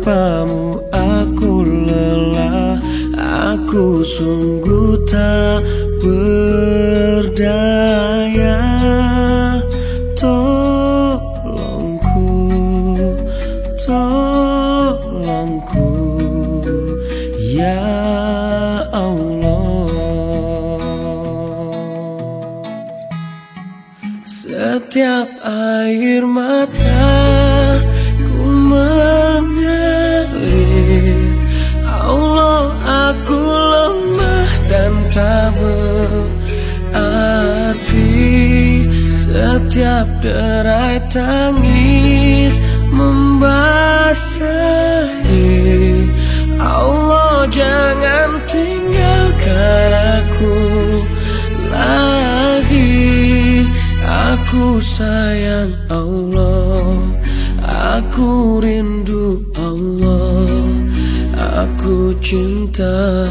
Tanpamu aku lelah Aku sungguh tak berdaya. Tolongku Tolongku Ya Allah. Setiap air mata Setiap derai tangis membasahi. Allah jangan tinggalkan aku lagi. Aku sayang Allah Aku rindu Allah. Aku cinta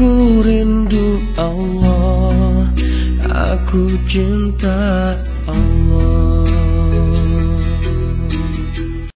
Aku rindu Allah Aku cinta Allah